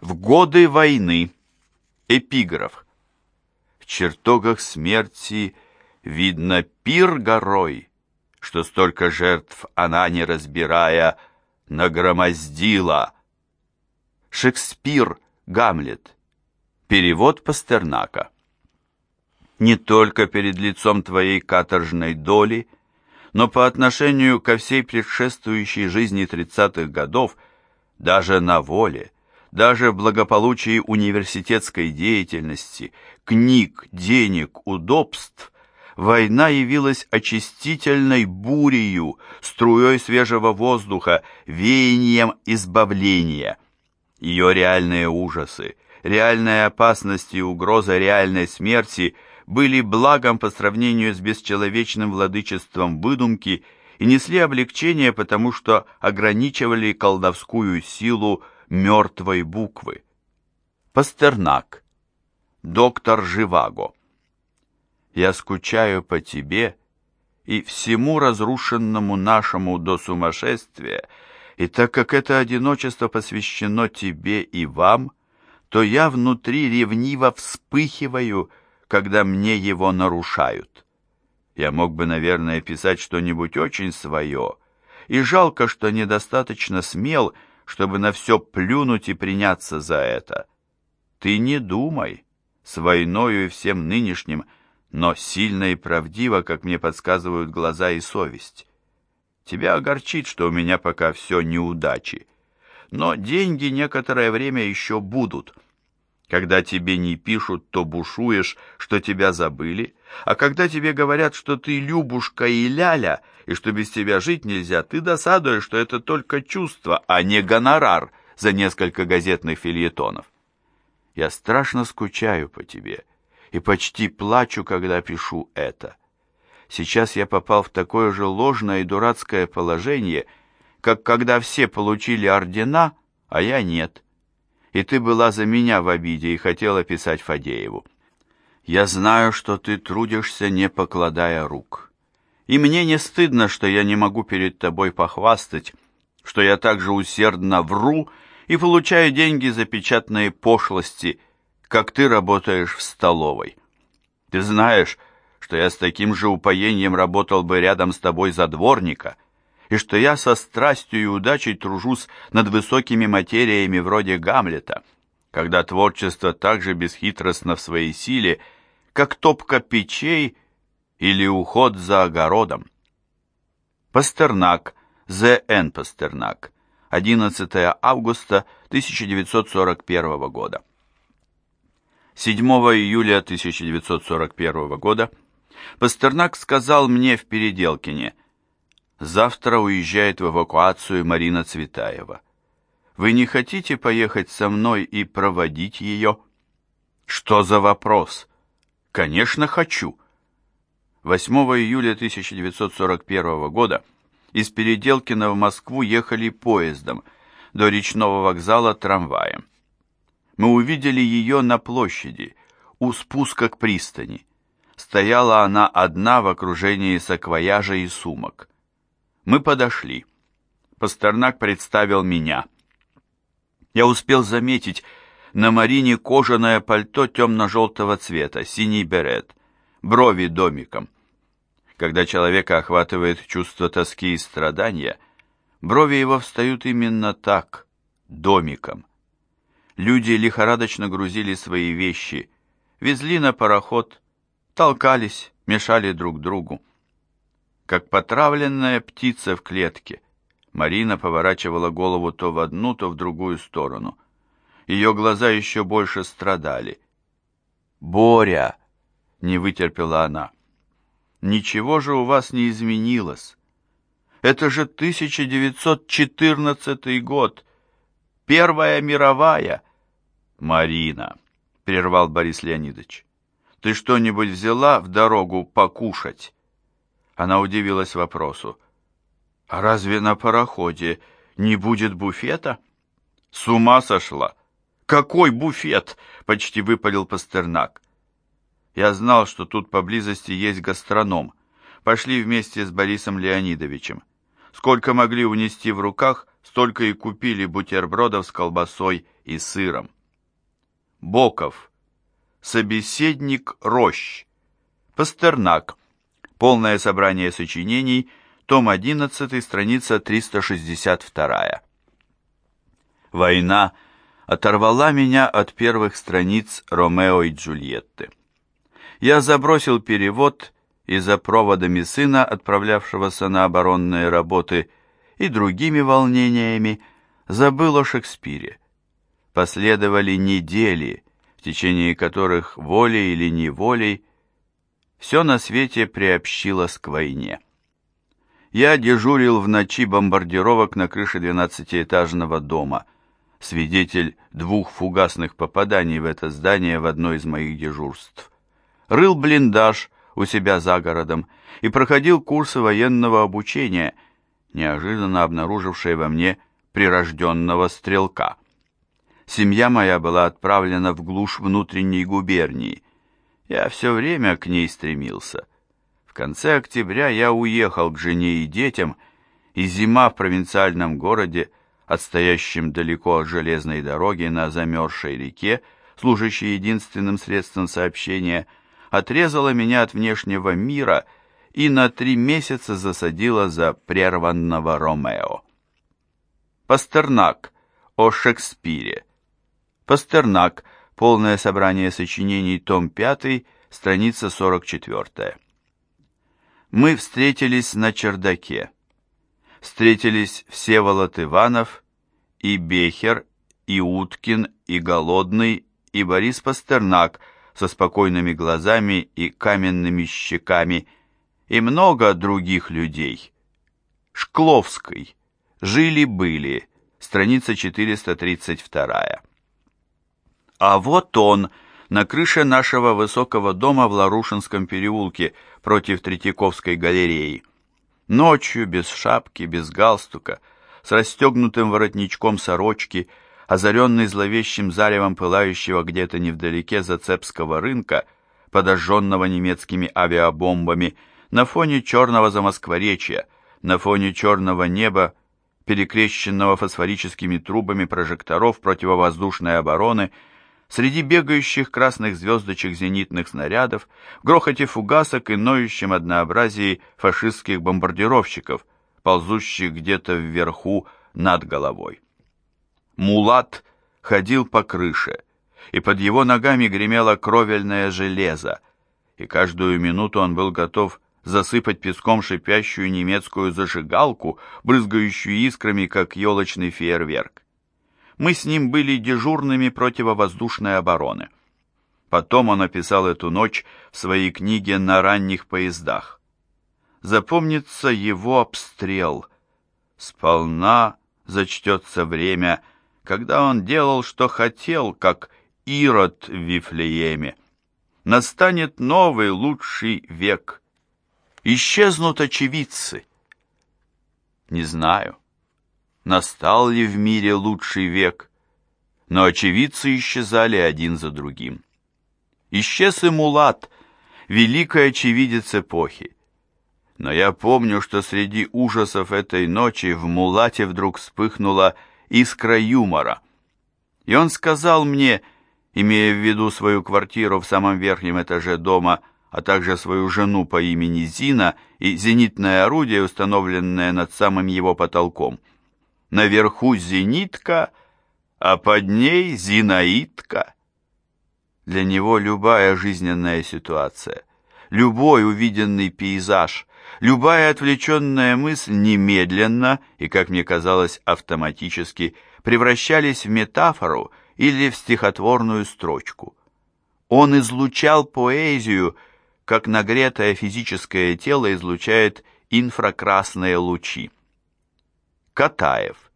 В годы войны. Эпиграф. В чертогах смерти видно пир горой, что столько жертв она, не разбирая, нагромоздила. Шекспир, Гамлет. Перевод Пастернака. Не только перед лицом твоей каторжной доли, но по отношению ко всей предшествующей жизни тридцатых годов, даже на воле, даже в благополучии университетской деятельности, книг, денег, удобств, война явилась очистительной бурею, струей свежего воздуха, веянием избавления. Ее реальные ужасы, реальная опасность и угроза реальной смерти были благом по сравнению с бесчеловечным владычеством выдумки и несли облегчение, потому что ограничивали колдовскую силу мертвой буквы. Пастернак. Доктор Живаго. Я скучаю по тебе и всему разрушенному нашему до сумасшествия, и так как это одиночество посвящено тебе и вам, то я внутри ревниво вспыхиваю, когда мне его нарушают. Я мог бы, наверное, писать что-нибудь очень свое, и жалко, что недостаточно смел, чтобы на все плюнуть и приняться за это. Ты не думай, с войною и всем нынешним – но сильно и правдиво, как мне подсказывают глаза и совесть. Тебя огорчит, что у меня пока все неудачи. Но деньги некоторое время еще будут. Когда тебе не пишут, то бушуешь, что тебя забыли, а когда тебе говорят, что ты Любушка и Ляля, и что без тебя жить нельзя, ты досадуешь, что это только чувство, а не гонорар за несколько газетных фильетонов. Я страшно скучаю по тебе» и почти плачу, когда пишу это. Сейчас я попал в такое же ложное и дурацкое положение, как когда все получили ордена, а я нет. И ты была за меня в обиде и хотела писать Фадееву. Я знаю, что ты трудишься, не покладая рук. И мне не стыдно, что я не могу перед тобой похвастать, что я также усердно вру и получаю деньги за печатные пошлости – как ты работаешь в столовой. Ты знаешь, что я с таким же упоением работал бы рядом с тобой за дворника, и что я со страстью и удачей тружусь над высокими материями вроде Гамлета, когда творчество так же бесхитростно в своей силе, как топка печей или уход за огородом. Пастернак, З.Н. Пастернак, 11 августа 1941 года. 7 июля 1941 года Пастернак сказал мне в Переделкине, «Завтра уезжает в эвакуацию Марина Цветаева. Вы не хотите поехать со мной и проводить ее?» «Что за вопрос?» «Конечно, хочу». 8 июля 1941 года из Переделкина в Москву ехали поездом, до речного вокзала трамваем мы увидели ее на площади, у спуска к пристани. Стояла она одна в окружении саквояжа и сумок. Мы подошли. Пастернак представил меня. Я успел заметить на Марине кожаное пальто темно-желтого цвета, синий берет, брови домиком. Когда человека охватывает чувство тоски и страдания, брови его встают именно так, домиком. Люди лихорадочно грузили свои вещи, везли на пароход, толкались, мешали друг другу. Как потравленная птица в клетке, Марина поворачивала голову то в одну, то в другую сторону. Ее глаза еще больше страдали. «Боря!» — не вытерпела она. «Ничего же у вас не изменилось. Это же 1914 год!» Первая мировая. Марина, прервал Борис Леонидович. Ты что-нибудь взяла в дорогу покушать? Она удивилась вопросу. А разве на пароходе не будет буфета? С ума сошла. Какой буфет? Почти выпалил Пастернак. Я знал, что тут поблизости есть гастроном. Пошли вместе с Борисом Леонидовичем. Сколько могли унести в руках, столько и купили бутербродов с колбасой и сыром. Боков. Собеседник Рощ. Пастернак. Полное собрание сочинений. Том 11, страница 362. Война оторвала меня от первых страниц Ромео и Джульетты. Я забросил перевод и за проводами сына, отправлявшегося на оборонные работы, и другими волнениями, забыл о Шекспире. Последовали недели, в течение которых волей или неволей все на свете приобщилось к войне. Я дежурил в ночи бомбардировок на крыше двенадцатиэтажного дома, свидетель двух фугасных попаданий в это здание в одно из моих дежурств. Рыл блиндаж у себя за городом и проходил курсы военного обучения, неожиданно обнаружившие во мне прирожденного стрелка. Семья моя была отправлена в глушь внутренней губернии. Я все время к ней стремился. В конце октября я уехал к жене и детям, и зима в провинциальном городе, отстоящем далеко от железной дороги на замерзшей реке, служащей единственным средством сообщения – отрезала меня от внешнего мира и на три месяца засадила за прерванного Ромео. Пастернак о Шекспире. Пастернак. Полное собрание сочинений, том 5, страница 44. Мы встретились на чердаке. Встретились Всеволод Иванов, и Бехер, и Уткин, и Голодный, и Борис Пастернак – со спокойными глазами и каменными щеками, и много других людей. Шкловской. Жили-были. Страница 432. А вот он, на крыше нашего высокого дома в Ларушинском переулке против Третьяковской галереи. Ночью, без шапки, без галстука, с расстегнутым воротничком сорочки – озаренный зловещим заревом пылающего где-то невдалеке Зацепского рынка, подожженного немецкими авиабомбами, на фоне черного замоскворечья, на фоне черного неба, перекрещенного фосфорическими трубами прожекторов противовоздушной обороны, среди бегающих красных звездочек зенитных снарядов, грохоте фугасок и ноющем однообразии фашистских бомбардировщиков, ползущих где-то вверху над головой. Мулат ходил по крыше, и под его ногами гремело кровельное железо, и каждую минуту он был готов засыпать песком шипящую немецкую зажигалку, брызгающую искрами, как елочный фейерверк. Мы с ним были дежурными противовоздушной обороны. Потом он описал эту ночь в своей книге «На ранних поездах». Запомнится его обстрел. Сполна зачтется время — когда он делал, что хотел, как Ирод в Вифлееме. Настанет новый, лучший век. Исчезнут очевидцы. Не знаю, настал ли в мире лучший век, но очевидцы исчезали один за другим. Исчез и Мулат, великий очевидец эпохи. Но я помню, что среди ужасов этой ночи в Мулате вдруг вспыхнула искра юмора. И он сказал мне, имея в виду свою квартиру в самом верхнем этаже дома, а также свою жену по имени Зина и зенитное орудие, установленное над самым его потолком. Наверху зенитка, а под ней зинаитка. Для него любая жизненная ситуация, любой увиденный пейзаж, Любая отвлеченная мысль немедленно и, как мне казалось, автоматически превращались в метафору или в стихотворную строчку. Он излучал поэзию, как нагретое физическое тело излучает инфракрасные лучи. Катаев.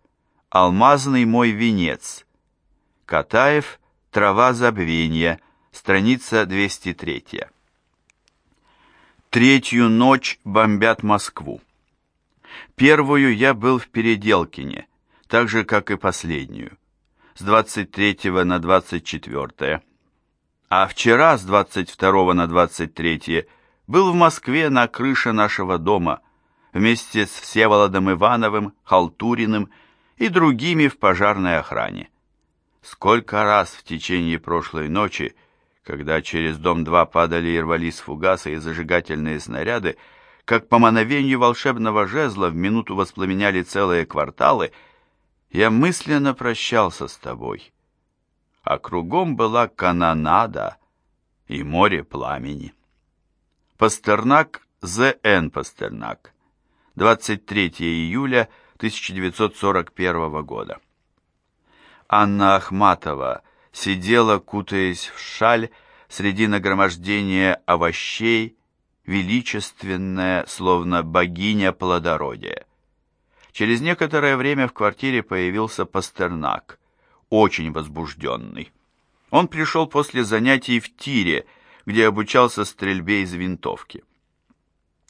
Алмазный мой венец. Катаев. Трава забвения. Страница 203. Третью ночь бомбят Москву. Первую я был в Переделкине, так же, как и последнюю, с 23 на 24. А вчера с 22 на 23 был в Москве на крыше нашего дома вместе с Всеволодом Ивановым, Халтуриным и другими в пожарной охране. Сколько раз в течение прошлой ночи, когда через дом 2 падали и рвались фугасы и зажигательные снаряды, как по мановению волшебного жезла в минуту воспламеняли целые кварталы, я мысленно прощался с тобой. А кругом была канонада и море пламени. Пастернак З.Н. Пастернак. 23 июля 1941 года. Анна Ахматова сидела, кутаясь в шаль, среди нагромождения овощей, величественная, словно богиня плодородия. Через некоторое время в квартире появился Пастернак, очень возбужденный. Он пришел после занятий в тире, где обучался стрельбе из винтовки.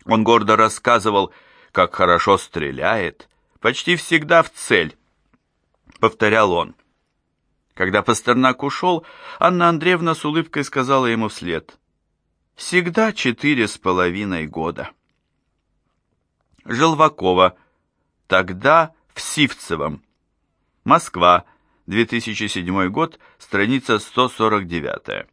Он гордо рассказывал, как хорошо стреляет, почти всегда в цель, повторял он. Когда Пастернак ушел, Анна Андреевна с улыбкой сказала ему вслед. «Всегда четыре с половиной года». Желвакова. Тогда в Сивцевом. Москва. 2007 год. Страница 149.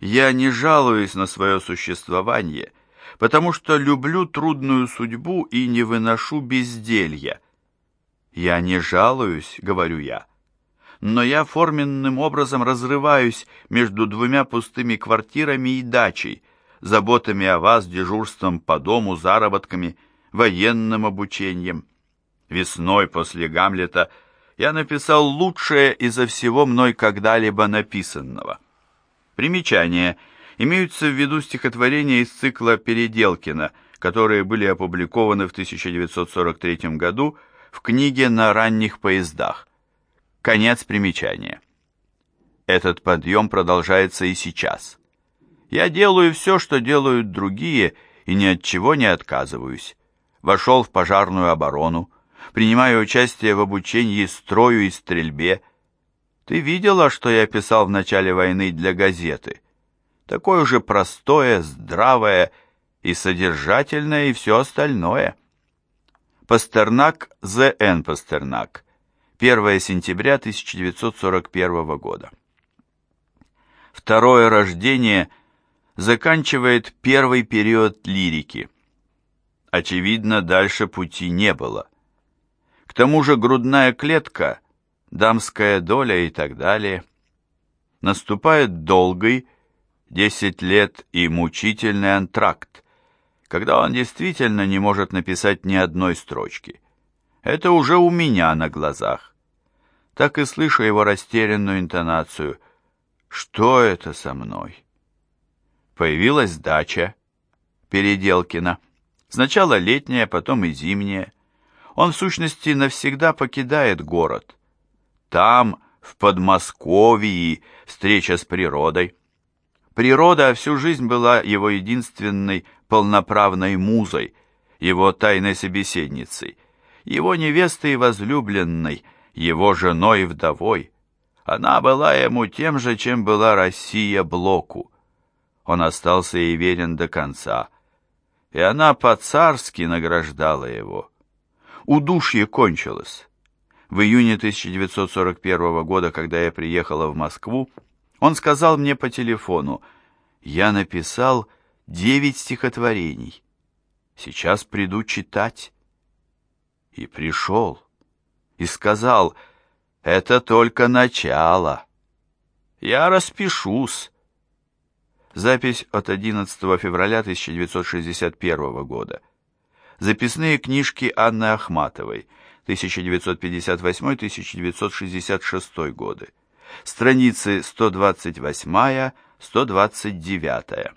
Я не жалуюсь на свое существование, потому что люблю трудную судьбу и не выношу безделья. Я не жалуюсь, говорю я но я форменным образом разрываюсь между двумя пустыми квартирами и дачей, заботами о вас, дежурством по дому, заработками, военным обучением. Весной после Гамлета я написал лучшее изо всего мной когда-либо написанного. Примечание. Имеются в виду стихотворения из цикла Переделкина, которые были опубликованы в 1943 году в книге «На ранних поездах». Конец примечания. Этот подъем продолжается и сейчас. Я делаю все, что делают другие, и ни от чего не отказываюсь. Вошел в пожарную оборону, принимаю участие в обучении строю и стрельбе. Ты видела, что я писал в начале войны для газеты? Такое же простое, здравое и содержательное, и все остальное. Пастернак, З.Н. Пастернак. 1 сентября 1941 года. Второе рождение заканчивает первый период лирики. Очевидно, дальше пути не было. К тому же грудная клетка, дамская доля и так далее. Наступает долгий, 10 лет и мучительный антракт, когда он действительно не может написать ни одной строчки. Это уже у меня на глазах так и слышу его растерянную интонацию. «Что это со мной?» Появилась дача Переделкина. Сначала летняя, потом и зимняя. Он, в сущности, навсегда покидает город. Там, в Подмосковье, встреча с природой. Природа всю жизнь была его единственной полноправной музой, его тайной собеседницей, его невестой возлюбленной, его женой и вдовой. Она была ему тем же, чем была Россия Блоку. Он остался ей верен до конца, и она по-царски награждала его. Удушье кончилось. В июне 1941 года, когда я приехала в Москву, он сказал мне по телефону, «Я написал девять стихотворений. Сейчас приду читать». И пришел и сказал, «Это только начало. Я распишусь». Запись от 11 февраля 1961 года. Записные книжки Анны Ахматовой, 1958-1966 годы. Страницы 128-129.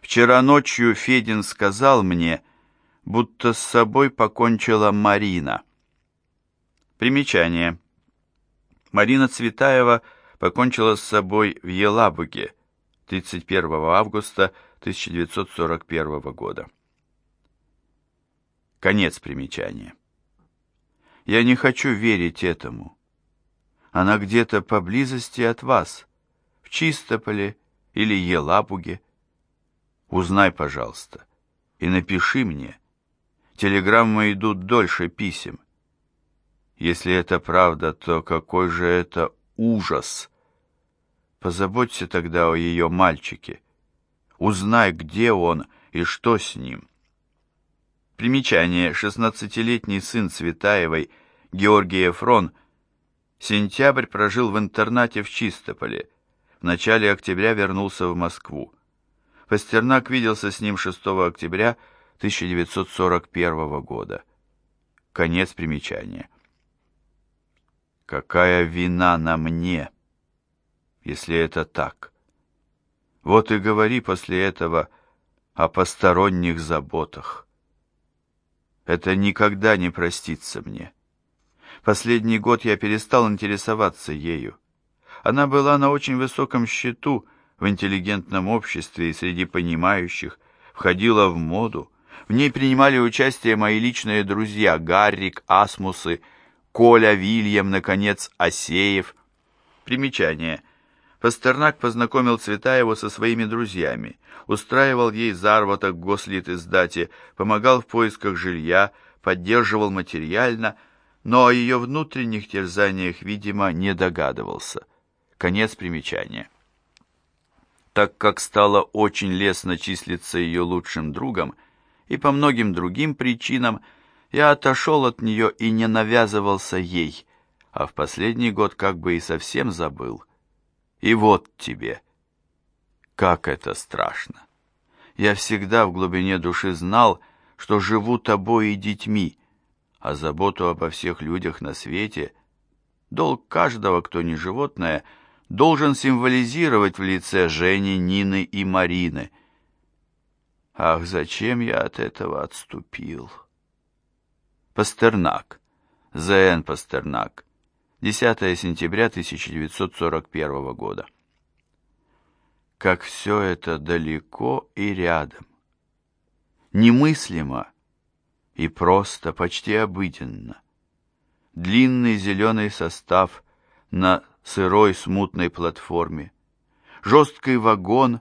Вчера ночью Федин сказал мне, будто с собой покончила Марина. Примечание. Марина Цветаева покончила с собой в Елабуге 31 августа 1941 года. Конец примечания. Я не хочу верить этому. Она где-то поблизости от вас, в Чистополе или Елабуге. Узнай, пожалуйста, и напиши мне. Телеграммы идут дольше писем. Если это правда, то какой же это ужас! Позаботься тогда о ее мальчике. Узнай, где он и что с ним. Примечание. Шестнадцатилетний сын Цветаевой, Георгий Эфрон, сентябрь прожил в интернате в Чистополе. В начале октября вернулся в Москву. Пастернак виделся с ним 6 октября 1941 года. Конец примечания. Какая вина на мне, если это так? Вот и говори после этого о посторонних заботах. Это никогда не простится мне. Последний год я перестал интересоваться ею. Она была на очень высоком счету в интеллигентном обществе и среди понимающих, входила в моду. В ней принимали участие мои личные друзья Гаррик, Асмусы, Коля, Вильям, наконец, Асеев. Примечание. Пастернак познакомил Цветаеву со своими друзьями, устраивал ей заработок в гослит-издате, помогал в поисках жилья, поддерживал материально, но о ее внутренних терзаниях, видимо, не догадывался. Конец примечания. Так как стало очень лестно числиться ее лучшим другом, и по многим другим причинам – я отошел от нее и не навязывался ей, а в последний год как бы и совсем забыл. И вот тебе. Как это страшно. Я всегда в глубине души знал, что живу тобой и детьми, а заботу обо всех людях на свете, долг каждого, кто не животное, должен символизировать в лице Жени, Нины и Марины. Ах, зачем я от этого отступил?» Пастернак. З.Н. Пастернак. 10 сентября 1941 года. Как все это далеко и рядом. Немыслимо и просто, почти обыденно. Длинный зеленый состав на сырой смутной платформе, жесткий вагон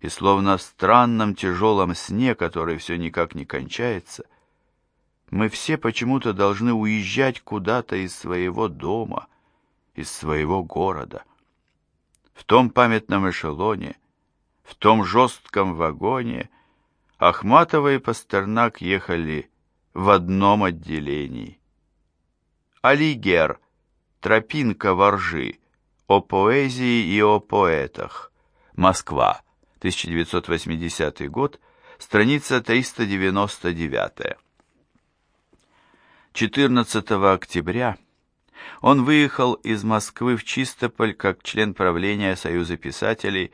и словно в странном тяжелом сне, который все никак не кончается — мы все почему-то должны уезжать куда-то из своего дома, из своего города. В том памятном эшелоне, в том жестком вагоне Ахматова и Пастернак ехали в одном отделении. Алигер, тропинка воржи, о поэзии и о поэтах. Москва, 1980 год, страница 399. 14 октября он выехал из Москвы в Чистополь как член правления Союза писателей,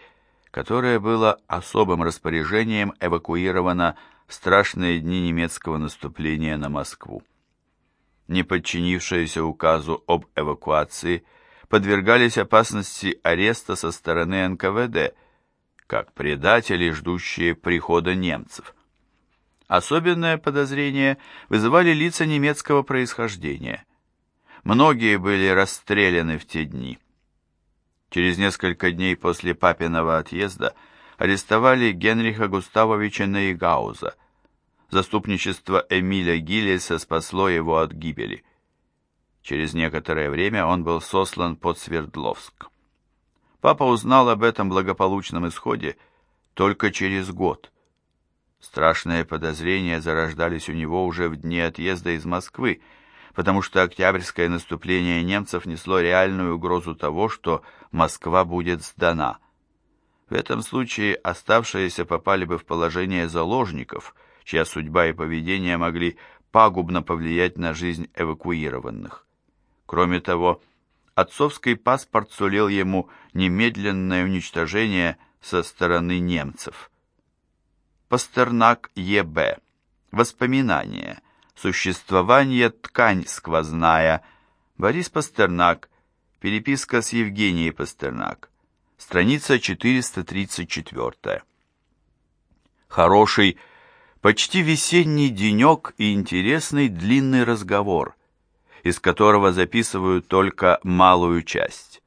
которое было особым распоряжением эвакуировано в страшные дни немецкого наступления на Москву. Не подчинившиеся указу об эвакуации подвергались опасности ареста со стороны НКВД, как предатели, ждущие прихода немцев. Особенное подозрение вызывали лица немецкого происхождения. Многие были расстреляны в те дни. Через несколько дней после папиного отъезда арестовали Генриха Густавовича Нейгауза. Заступничество Эмиля Гиллиса спасло его от гибели. Через некоторое время он был сослан под Свердловск. Папа узнал об этом благополучном исходе только через год – Страшные подозрения зарождались у него уже в дни отъезда из Москвы, потому что октябрьское наступление немцев несло реальную угрозу того, что Москва будет сдана. В этом случае оставшиеся попали бы в положение заложников, чья судьба и поведение могли пагубно повлиять на жизнь эвакуированных. Кроме того, отцовский паспорт сулил ему немедленное уничтожение со стороны немцев – Пастернак Е.Б. Воспоминания. Существование ткань сквозная. Борис Пастернак. Переписка с Евгенией Пастернак. Страница 434. Хороший, почти весенний денек и интересный длинный разговор, из которого записывают только малую часть.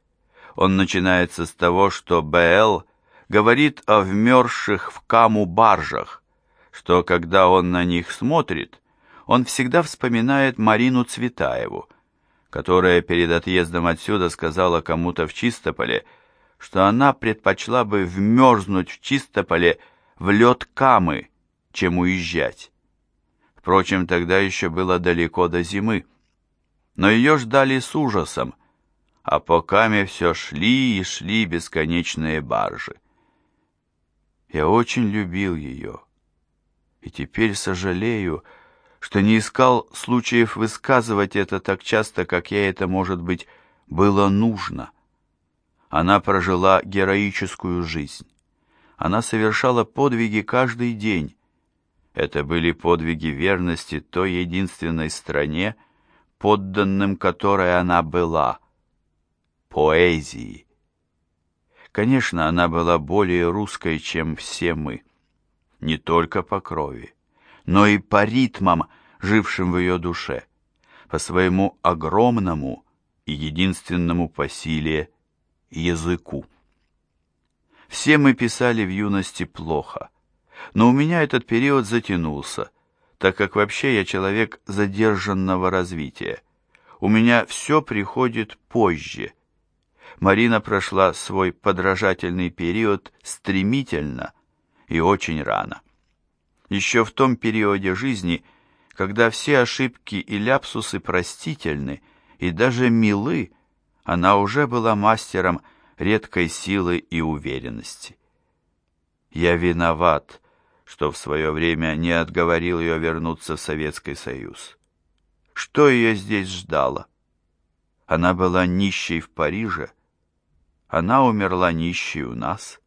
Он начинается с того, что Б.Л говорит о вмерзших в каму баржах, что когда он на них смотрит, он всегда вспоминает Марину Цветаеву, которая перед отъездом отсюда сказала кому-то в Чистополе, что она предпочла бы вмерзнуть в Чистополе в лед Камы, чем уезжать. Впрочем, тогда еще было далеко до зимы. Но ее ждали с ужасом, а по Каме все шли и шли бесконечные баржи. Я очень любил ее, и теперь сожалею, что не искал случаев высказывать это так часто, как я это, может быть, было нужно. Она прожила героическую жизнь. Она совершала подвиги каждый день. Это были подвиги верности той единственной стране, подданным которой она была — поэзии. Конечно, она была более русской, чем все мы. Не только по крови, но и по ритмам, жившим в ее душе, по своему огромному и единственному по силе языку. Все мы писали в юности плохо, но у меня этот период затянулся, так как вообще я человек задержанного развития. У меня все приходит позже. Марина прошла свой подражательный период стремительно и очень рано. Еще в том периоде жизни, когда все ошибки и ляпсусы простительны и даже милы, она уже была мастером редкой силы и уверенности. Я виноват, что в свое время не отговорил ее вернуться в Советский Союз. Что ее здесь ждало? Она была нищей в Париже, она умерла нищей у нас.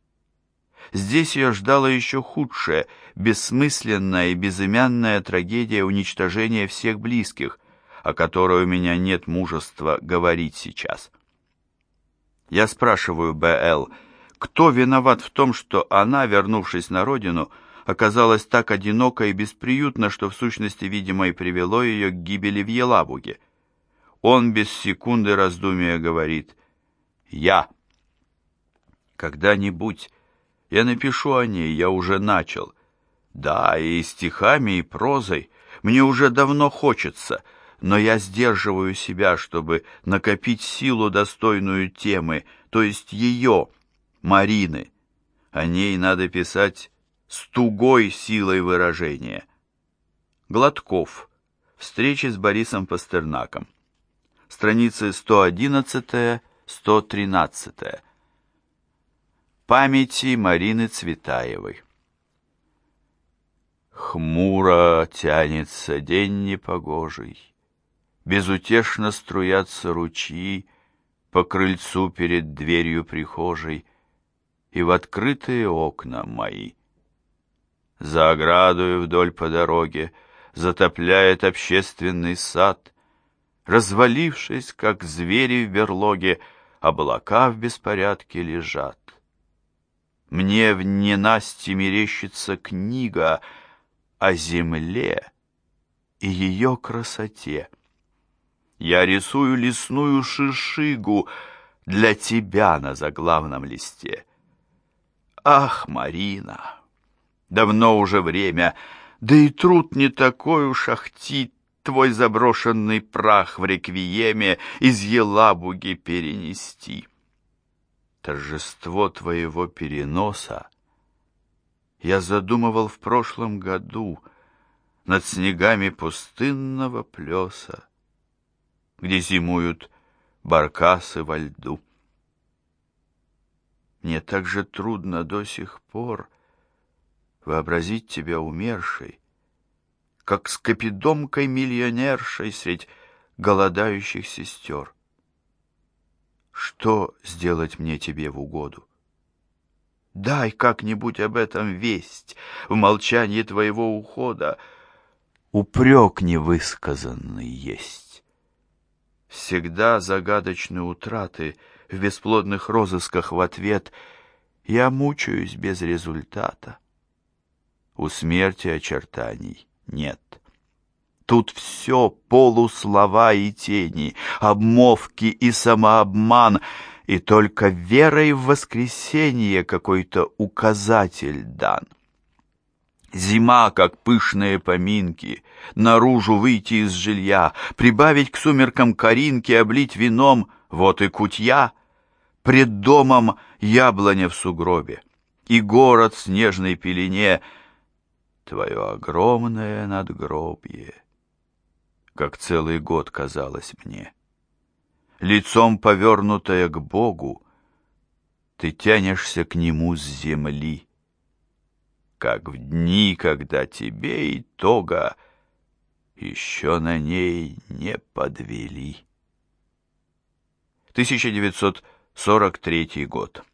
Здесь ее ждала еще худшая, бессмысленная и безымянная трагедия уничтожения всех близких, о которой у меня нет мужества говорить сейчас. Я спрашиваю Б.Л., кто виноват в том, что она, вернувшись на родину, оказалась так одинока и бесприютна, что в сущности, видимо, и привело ее к гибели в Елабуге. Он без секунды раздумия говорит «Я». Когда-нибудь я напишу о ней, я уже начал. Да, и стихами, и прозой. Мне уже давно хочется, но я сдерживаю себя, чтобы накопить силу, достойную темы, то есть ее, Марины. О ней надо писать с тугой силой выражения. Гладков. Встречи с Борисом Пастернаком. Страницы 111-113 памяти Марины Цветаевой. Хмуро тянется день непогожий, Безутешно струятся ручьи По крыльцу перед дверью прихожей И в открытые окна мои. За оградою вдоль по дороге Затопляет общественный сад, Развалившись, как звери в берлоге, Облака в беспорядке лежат. Мне в ненасти мерещится книга о земле и ее красоте. Я рисую лесную шишигу для тебя на заглавном листе. Ах, Марина, давно уже время, да и труд не такой уж ахти твой заброшенный прах в реквиеме из Елабуги перенести торжество твоего переноса я задумывал в прошлом году над снегами пустынного плеса, где зимуют баркасы во льду. Мне так же трудно до сих пор вообразить тебя умершей, как с капидомкой миллионершей средь голодающих сестер. Что сделать мне тебе в угоду? Дай как-нибудь об этом весть в молчании твоего ухода. Упрек невысказанный есть. Всегда загадочные утраты в бесплодных розысках в ответ я мучаюсь без результата. У смерти очертаний нет. Тут все полуслова и тени, обмовки и самообман, и только верой в воскресенье какой-то указатель дан. Зима, как пышные поминки, наружу выйти из жилья, прибавить к сумеркам коринки, облить вином, вот и кутья. Пред домом яблоня в сугробе, и город в снежной пелене, твое огромное надгробье, как целый год казалось мне. Лицом повернутая к Богу, ты тянешься к Нему с земли как в дни, когда тебе итога еще на ней не подвели. 1943 год.